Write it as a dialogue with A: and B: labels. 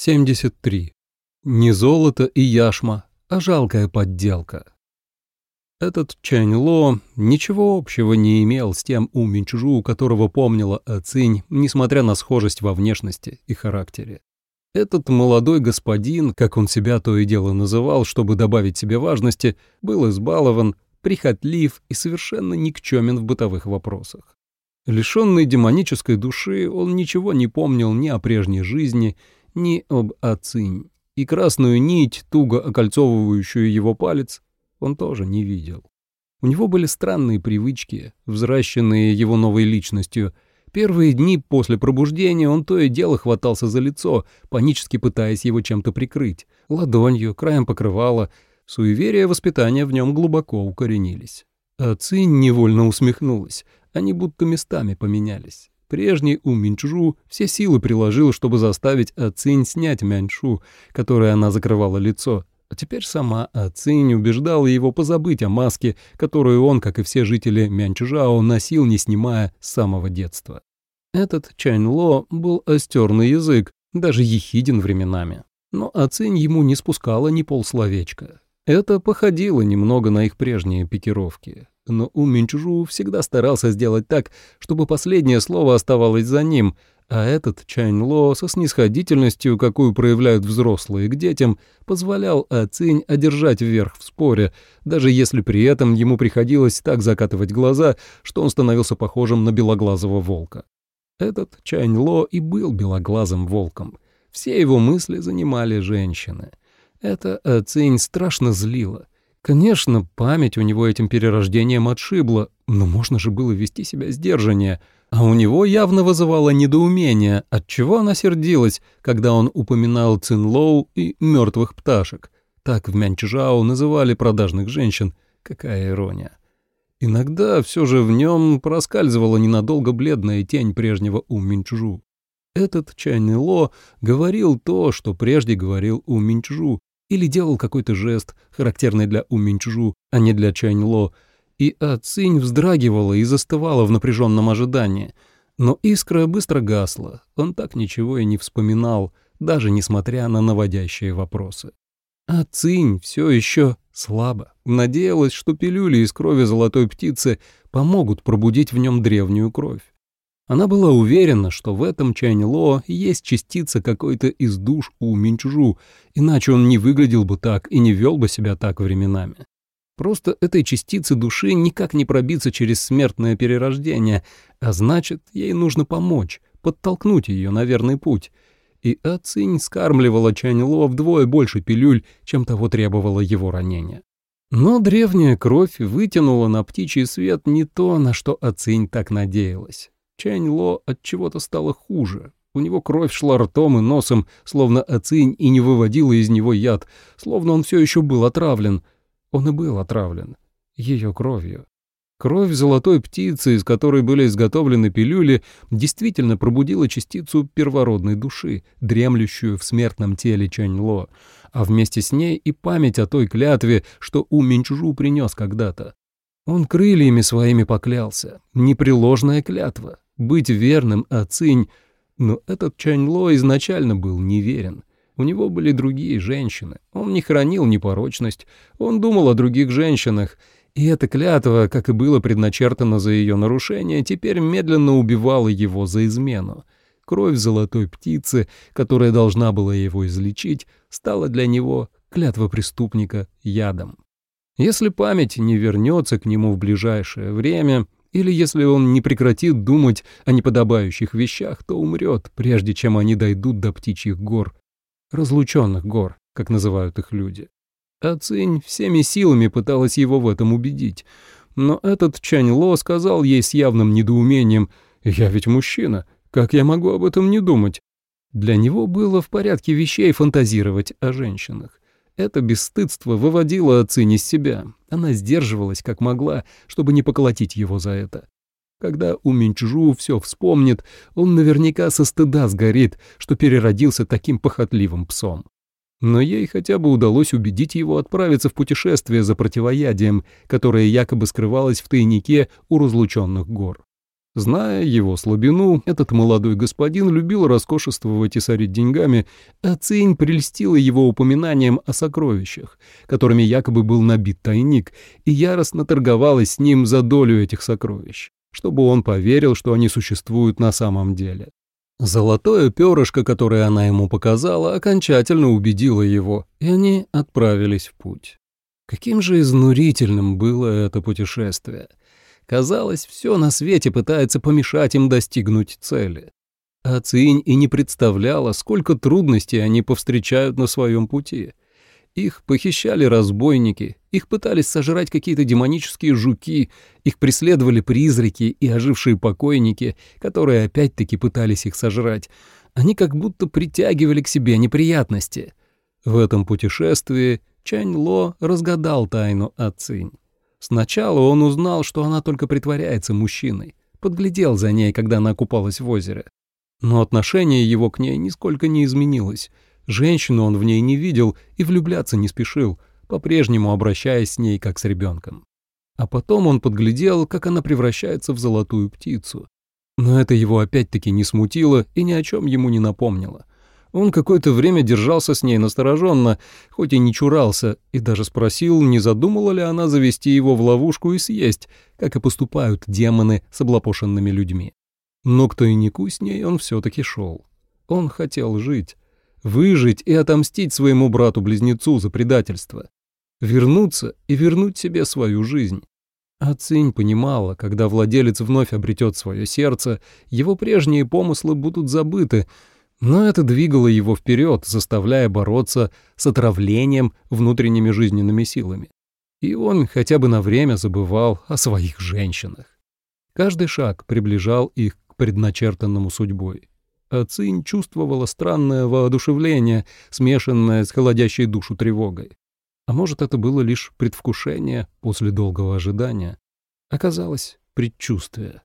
A: 73. Не золото и яшма, а жалкая подделка. Этот Чэнь Ло ничего общего не имел с тем У Минчжу, которого помнила Ацинь, несмотря на схожесть во внешности и характере. Этот молодой господин, как он себя то и дело называл, чтобы добавить себе важности, был избалован, прихотлив и совершенно никчемен в бытовых вопросах. Лишенный демонической души, он ничего не помнил ни о прежней жизни, ни об Ацинь, и красную нить, туго окольцовывающую его палец, он тоже не видел. У него были странные привычки, взращенные его новой личностью. Первые дни после пробуждения он то и дело хватался за лицо, панически пытаясь его чем-то прикрыть, ладонью, краем покрывала. Суеверия воспитания в нем глубоко укоренились. А невольно усмехнулась, они будто местами поменялись. Прежний У Минчжу все силы приложил, чтобы заставить Ацинь снять Мяньшу, которой она закрывала лицо, а теперь сама Ацинь убеждала его позабыть о маске, которую он, как и все жители Мянчжао, носил, не снимая с самого детства. Этот Чань Ло был остерный язык, даже ехиден временами. Но Ацинь ему не спускала ни полсловечка. Это походило немного на их прежние пикировки но Ум Минчжу всегда старался сделать так, чтобы последнее слово оставалось за ним, а этот Чань Ло со снисходительностью, какую проявляют взрослые к детям, позволял Ацинь одержать верх в споре, даже если при этом ему приходилось так закатывать глаза, что он становился похожим на белоглазого волка. Этот Чань Ло и был белоглазым волком. Все его мысли занимали женщины. Это Ацинь страшно злило — Конечно, память у него этим перерождением отшибла, но можно же было вести себя сдержаннее, а у него явно вызывало недоумение, отчего она сердилась, когда он упоминал Цинлоу и мертвых пташек. Так в Мянчжао называли продажных женщин. Какая ирония. Иногда все же в нем проскальзывала ненадолго бледная тень прежнего У Минчжу. Этот Чайный Ло говорил то, что прежде говорил У Минчжу, или делал какой-то жест, характерный для Уминчжу, а не для Чаньло, и Ацинь вздрагивала и застывала в напряженном ожидании. Но искра быстро гасла, он так ничего и не вспоминал, даже несмотря на наводящие вопросы. А все еще слабо надеялась, что пилюли из крови золотой птицы помогут пробудить в нем древнюю кровь. Она была уверена, что в этом Чань-Ло есть частица какой-то из душ у Минчжу, иначе он не выглядел бы так и не вел бы себя так временами. Просто этой частице души никак не пробиться через смертное перерождение, а значит, ей нужно помочь, подтолкнуть ее на верный путь. И Ацинь скармливала Чань-Ло вдвое больше пилюль, чем того требовало его ранение. Но древняя кровь вытянула на птичий свет не то, на что Ацинь так надеялась. Чэнь Ло от чего-то стало хуже. У него кровь шла ртом и носом, словно оцинь и не выводила из него яд, словно он все еще был отравлен. Он и был отравлен. Ее кровью. Кровь золотой птицы, из которой были изготовлены пилюли, действительно пробудила частицу первородной души, дремлющую в смертном теле Чаньло, а вместе с ней и память о той клятве, что У Минчжу принес когда-то. Он крыльями своими поклялся, непреложная клятва, быть верным Ацинь, но этот Чаньло изначально был неверен. У него были другие женщины, он не хранил непорочность, он думал о других женщинах, и эта клятва, как и было предначертано за ее нарушение, теперь медленно убивала его за измену. Кровь золотой птицы, которая должна была его излечить, стала для него клятва преступника ядом. Если память не вернется к нему в ближайшее время, или если он не прекратит думать о неподобающих вещах, то умрет, прежде чем они дойдут до птичьих гор, разлученных гор, как называют их люди. А Цинь всеми силами пыталась его в этом убедить, но этот Чань Ло сказал ей с явным недоумением «Я ведь мужчина, как я могу об этом не думать?» Для него было в порядке вещей фантазировать о женщинах. Это бесстыдство выводило Цинь из себя. Она сдерживалась как могла, чтобы не поколотить его за это. Когда у Минчжу все вспомнит, он наверняка со стыда сгорит, что переродился таким похотливым псом. Но ей хотя бы удалось убедить его отправиться в путешествие за противоядием, которое якобы скрывалось в тайнике у разлученных гор. Зная его слабину, этот молодой господин любил роскошествовать и сорить деньгами, а Цинь прельстила его упоминанием о сокровищах, которыми якобы был набит тайник, и яростно торговалась с ним за долю этих сокровищ, чтобы он поверил, что они существуют на самом деле. Золотое перышко, которое она ему показала, окончательно убедило его, и они отправились в путь. Каким же изнурительным было это путешествие. Казалось, все на свете пытается помешать им достигнуть цели. А Цинь и не представляла, сколько трудностей они повстречают на своем пути. Их похищали разбойники, их пытались сожрать какие-то демонические жуки, их преследовали призраки и ожившие покойники, которые опять-таки пытались их сожрать. Они как будто притягивали к себе неприятности. В этом путешествии Чань Ло разгадал тайну от Цинь. Сначала он узнал, что она только притворяется мужчиной, подглядел за ней, когда она купалась в озере. Но отношение его к ней нисколько не изменилось. Женщину он в ней не видел и влюбляться не спешил, по-прежнему обращаясь с ней как с ребенком. А потом он подглядел, как она превращается в золотую птицу. Но это его опять-таки не смутило и ни о чем ему не напомнило. Он какое-то время держался с ней настороженно, хоть и не чурался, и даже спросил, не задумала ли она завести его в ловушку и съесть, как и поступают демоны с облапошенными людьми. Но кто и не с ней, он все-таки шел. Он хотел жить, выжить и отомстить своему брату-близнецу за предательство, вернуться и вернуть себе свою жизнь. А понимала, когда владелец вновь обретет свое сердце, его прежние помыслы будут забыты, но это двигало его вперед, заставляя бороться с отравлением внутренними жизненными силами. И он хотя бы на время забывал о своих женщинах. Каждый шаг приближал их к предначертанному судьбой. А Цинь чувствовала странное воодушевление, смешанное с холодящей душу тревогой. А может, это было лишь предвкушение после долгого ожидания. Оказалось, предчувствие.